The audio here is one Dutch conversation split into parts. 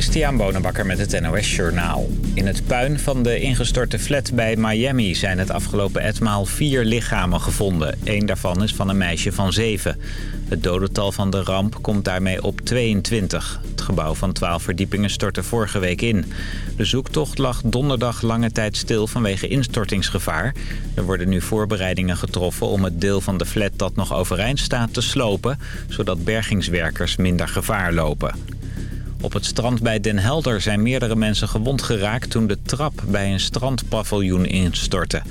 Christian Bonenbakker met het NOS Journaal. In het puin van de ingestorte flat bij Miami zijn het afgelopen etmaal vier lichamen gevonden. Eén daarvan is van een meisje van zeven. Het dodental van de ramp komt daarmee op 22. Het gebouw van 12 verdiepingen stortte vorige week in. De zoektocht lag donderdag lange tijd stil vanwege instortingsgevaar. Er worden nu voorbereidingen getroffen om het deel van de flat dat nog overeind staat te slopen... zodat bergingswerkers minder gevaar lopen. Op het strand bij Den Helder zijn meerdere mensen gewond geraakt toen de trap bij een strandpaviljoen instortte.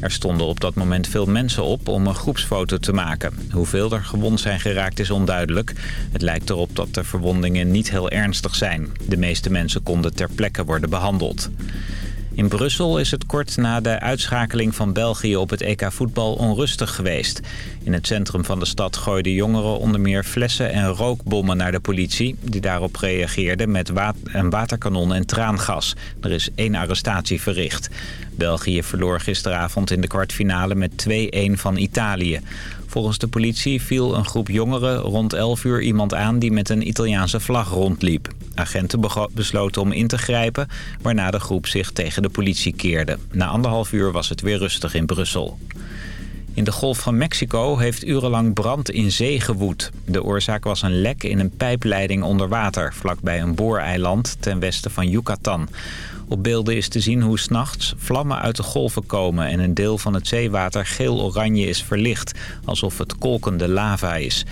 Er stonden op dat moment veel mensen op om een groepsfoto te maken. Hoeveel er gewond zijn geraakt is onduidelijk. Het lijkt erop dat de verwondingen niet heel ernstig zijn. De meeste mensen konden ter plekke worden behandeld. In Brussel is het kort na de uitschakeling van België op het EK voetbal onrustig geweest. In het centrum van de stad gooiden jongeren onder meer flessen en rookbommen naar de politie... die daarop reageerde met een waterkanon en traangas. Er is één arrestatie verricht. België verloor gisteravond in de kwartfinale met 2-1 van Italië. Volgens de politie viel een groep jongeren rond 11 uur iemand aan die met een Italiaanse vlag rondliep. Agenten besloten om in te grijpen, waarna de groep zich tegen de politie keerde. Na anderhalf uur was het weer rustig in Brussel. In de Golf van Mexico heeft urenlang brand in zee gewoed. De oorzaak was een lek in een pijpleiding onder water... vlakbij een booreiland ten westen van Yucatan. Op beelden is te zien hoe s'nachts vlammen uit de golven komen... en een deel van het zeewater geel-oranje is verlicht... alsof het kolkende lava is.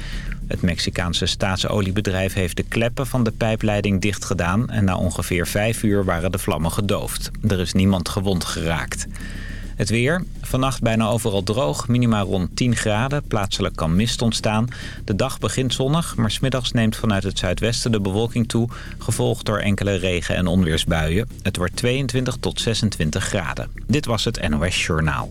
Het Mexicaanse staatsoliebedrijf heeft de kleppen van de pijpleiding dichtgedaan... en na ongeveer vijf uur waren de vlammen gedoofd. Er is niemand gewond geraakt. Het weer. Vannacht bijna overal droog. Minima rond 10 graden. Plaatselijk kan mist ontstaan. De dag begint zonnig, maar smiddags neemt vanuit het zuidwesten de bewolking toe... gevolgd door enkele regen- en onweersbuien. Het wordt 22 tot 26 graden. Dit was het NOS Journaal.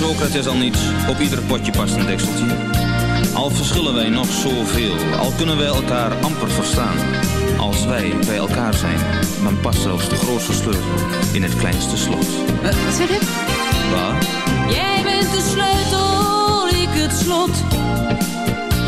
Socrates al niets, op ieder potje past een dekseltje. Al verschillen wij nog zoveel, al kunnen wij elkaar amper verstaan. Als wij bij elkaar zijn, dan past zelfs de grootste sleutel in het kleinste slot. Uh, wat zeg je? Wat? Jij bent de sleutel, ik het slot.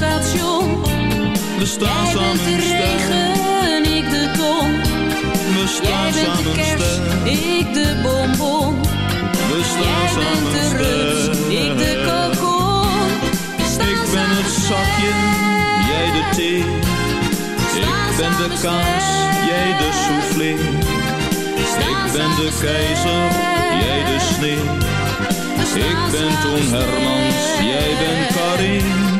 Station. We staan Jij samen bent de regen, ik de ton. We staan Jij samen bent de kerst, ik de bonbon. We staan Jij samen bent de rust, ik de kokon. Ik ben het zakje, jij de thee. Ik ben de kaas, jij de soufflé. Ik ben de keizer, jij de sneeuw. Ik ben Toon Hermans, jij bent Karin.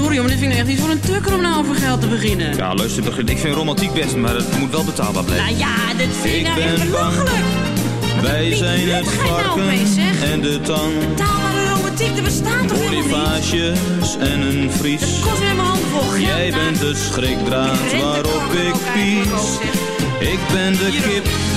Sorry, maar dit vind ik echt niet voor een tukker om nou over geld te beginnen. Ja, luister, begin- ik vind romantiek best, maar het moet wel betaalbaar blijven. Nou ja, dit vind ik Ik nou echt belachelijk. Wij zijn het nou varken en de tang. Taalbare romantiek, er bestaat toch helemaal niet? En een vries. Het kost weer mijn hand vol geld. Jij nou. bent de schrikdraad waarop ik pies. Ik ben de kip,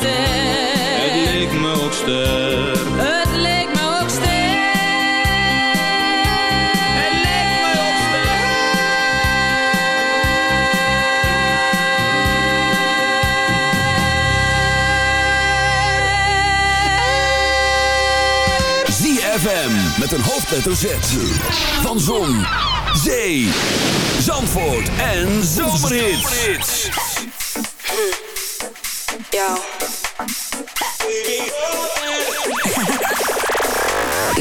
ster. Het leek me ook ster. Het leek me ook ster. Het leek me ook ster. ZFM met een hoofdletter Z. Van Zon, Zee, Zandvoort en Zomerhits.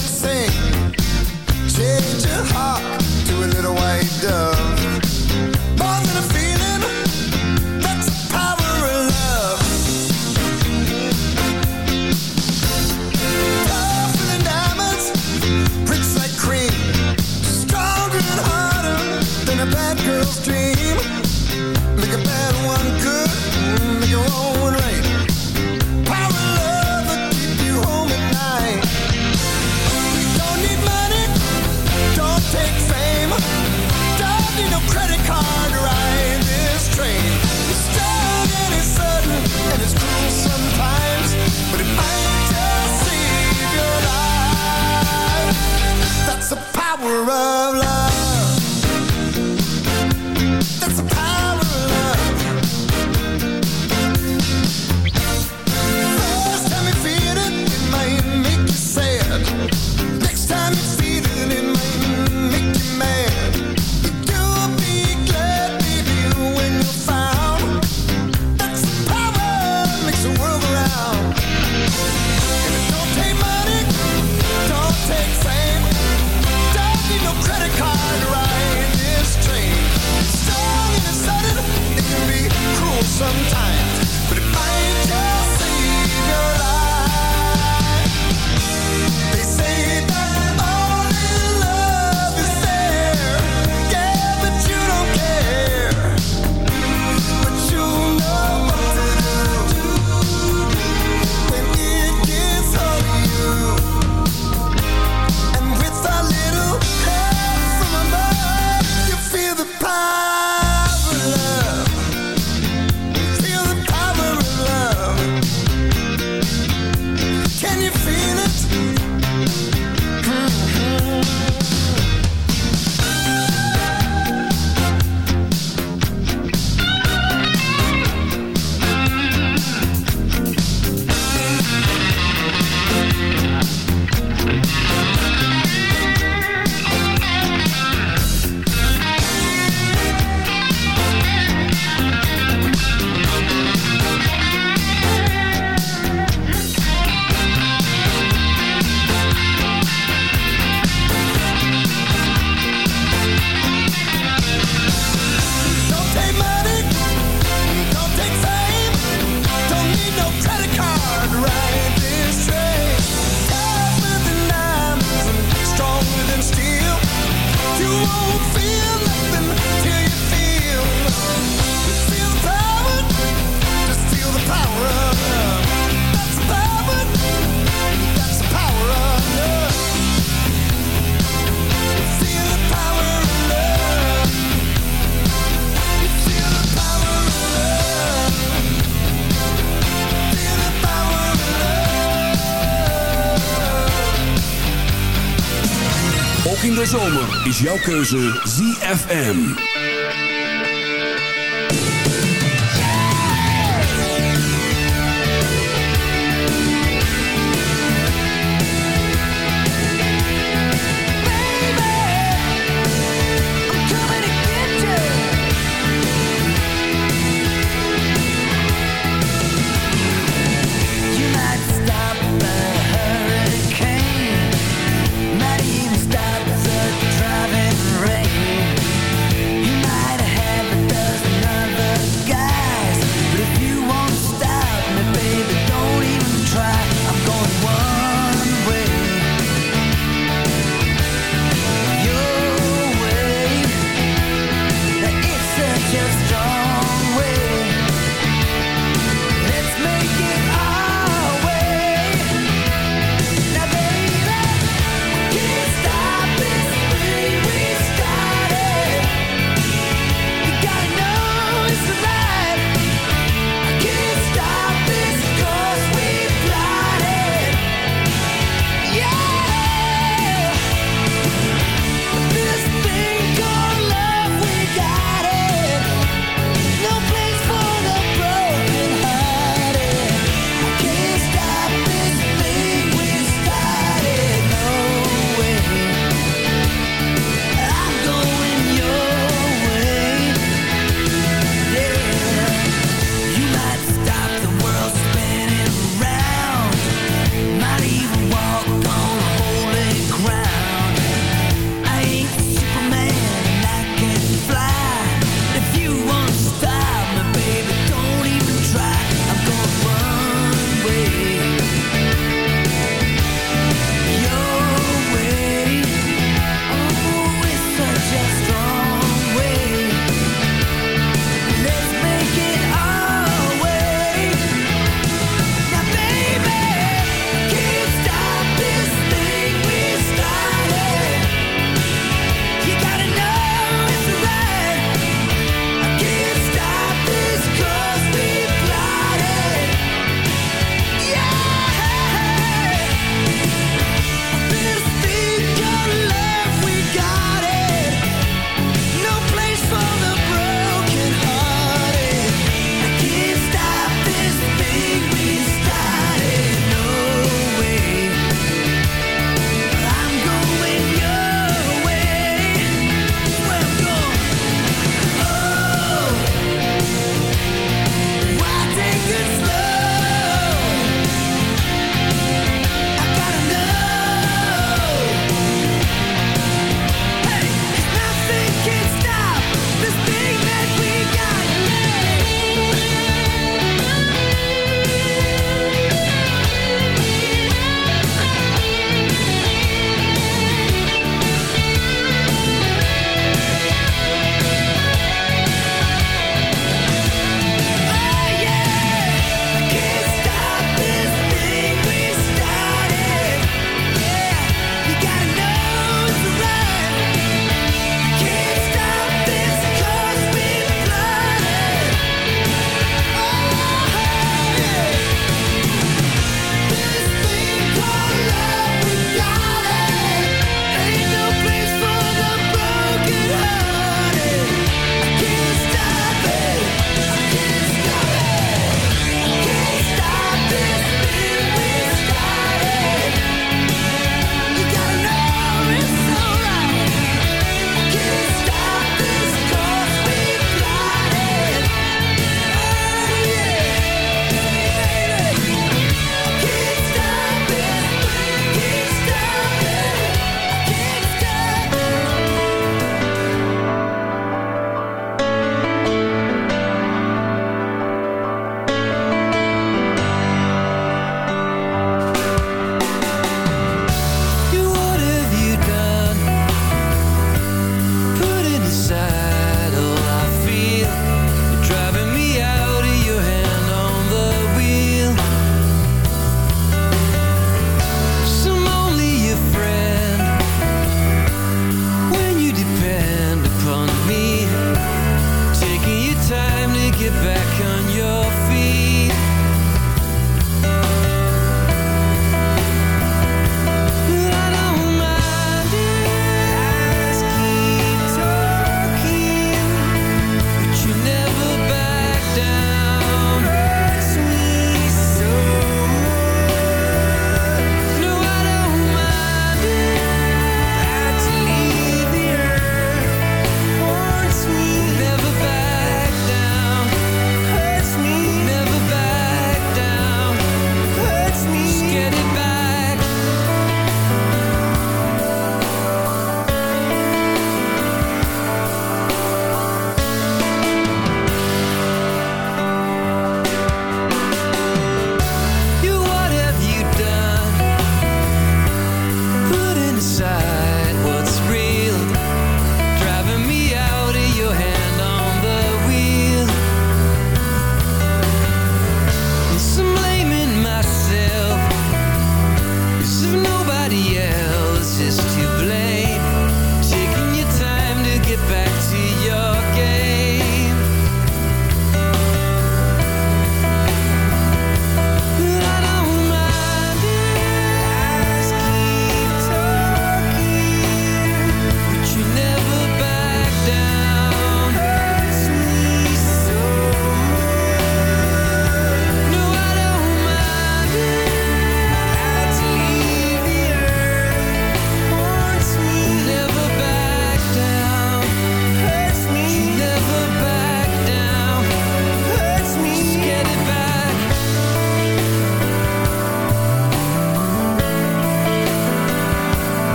Let's say is jouw keuze ZFM.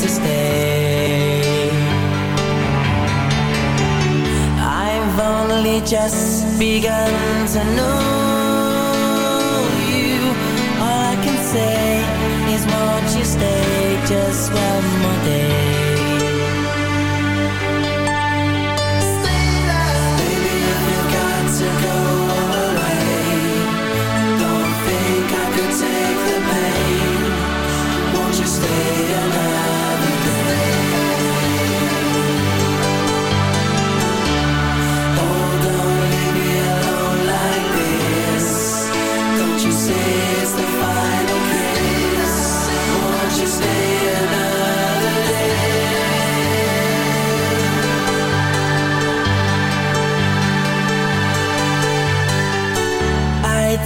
to stay. I've only just begun to know you. All I can say is, won't you stay just one more day?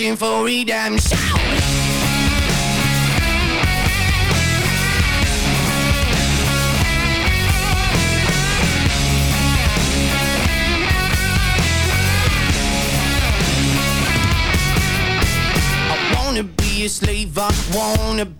searching for redemption. I wanna be a slave, I wanna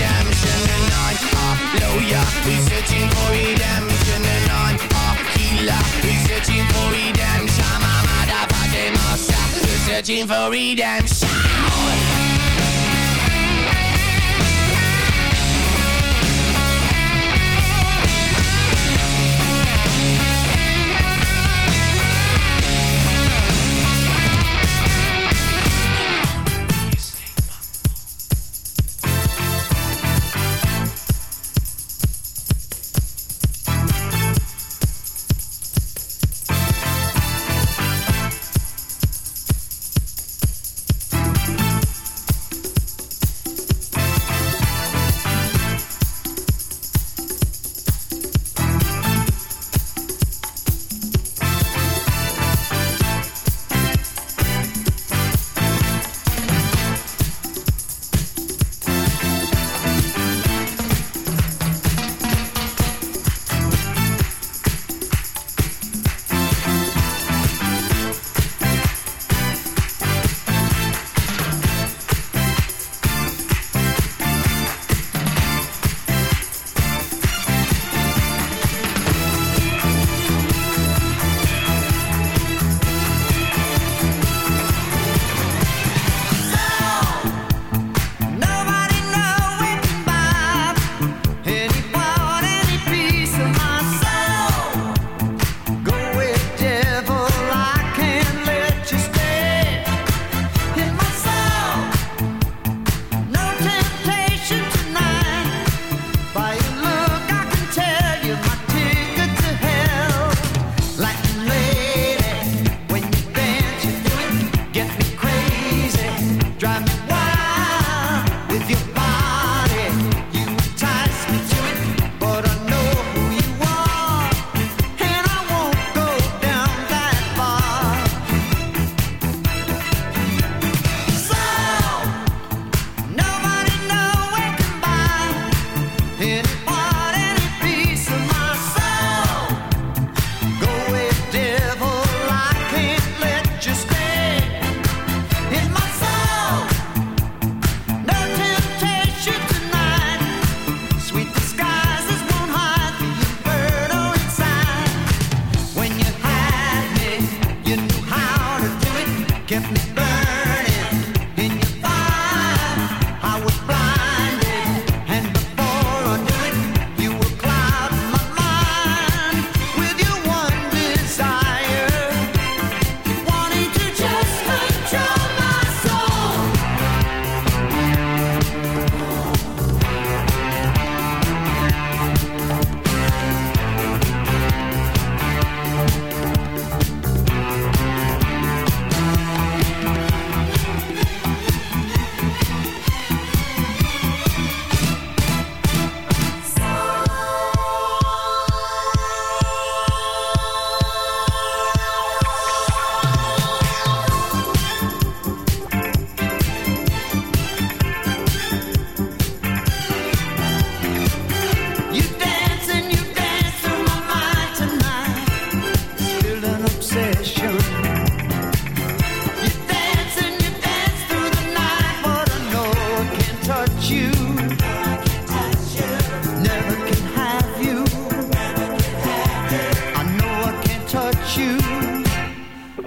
a lawyer, researching for redemption I'm a healer, researching for redemption. I'm a researching for redemption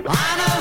I know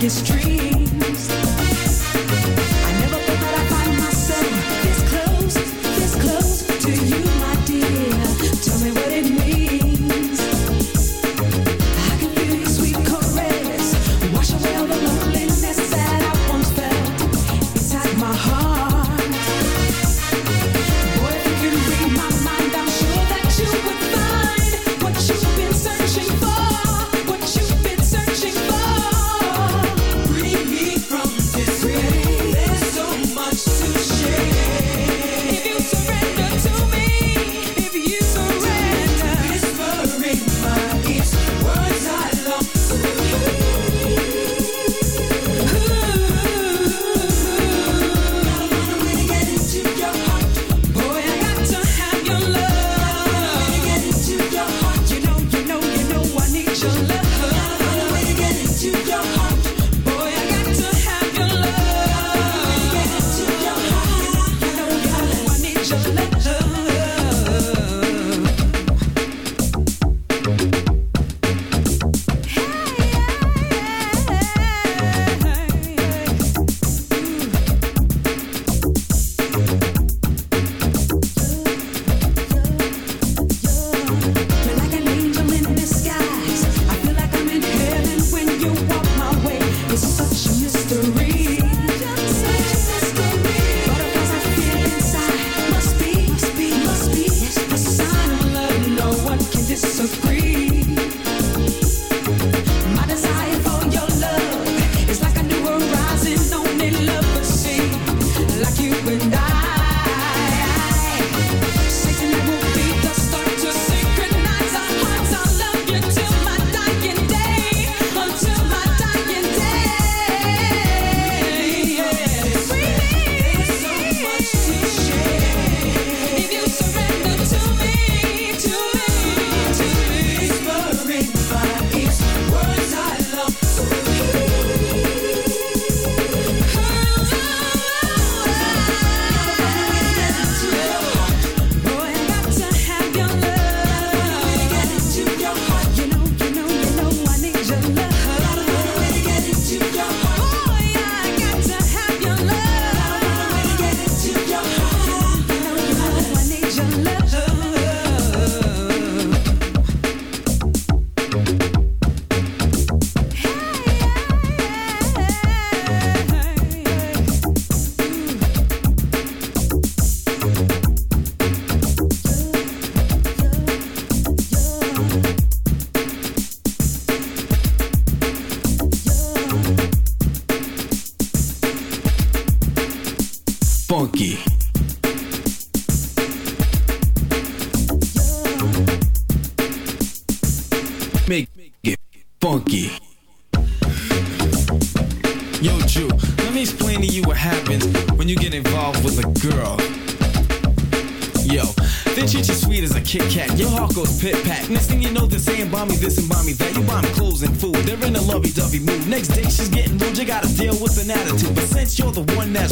history.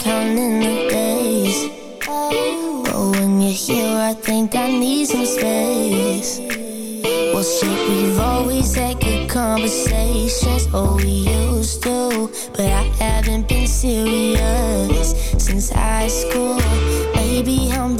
counting the days. But when you're here I think I need some space. Well shit, we've always had good conversations. Oh, we used to But I haven't been serious since high school. Maybe I'm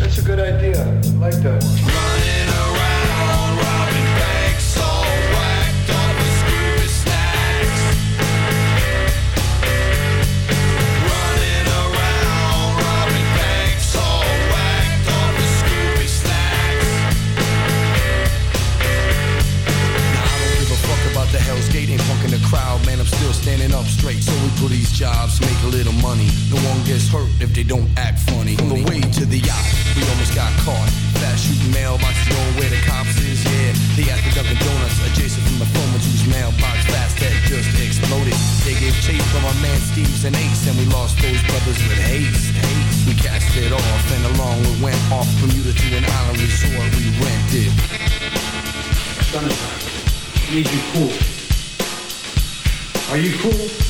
that's a good idea. I like that one. Running around, robbing banks, all whacked up with Scooby snacks. Running around, robbing banks, all whacked up with Scooby snacks. Nah, I don't give a fuck about the Hell's Gate, ain't punking the crowd, man. I'm still standing up straight. So we put these jobs, make a little money. No one gets hurt if they don't act funny. On the way to the yacht, we almost got caught. Fast shooting mailboxes going where the cops is, yeah. They at the Dunkin' Donuts, adjacent from the phone whose mailbox fast had just exploded. They gave chase from our man Steve's and Ace, and we lost those brothers with haste. haste. We cast it off, and along we went off from Bermuda to an island resort we rented. I need you cool. Are you cool?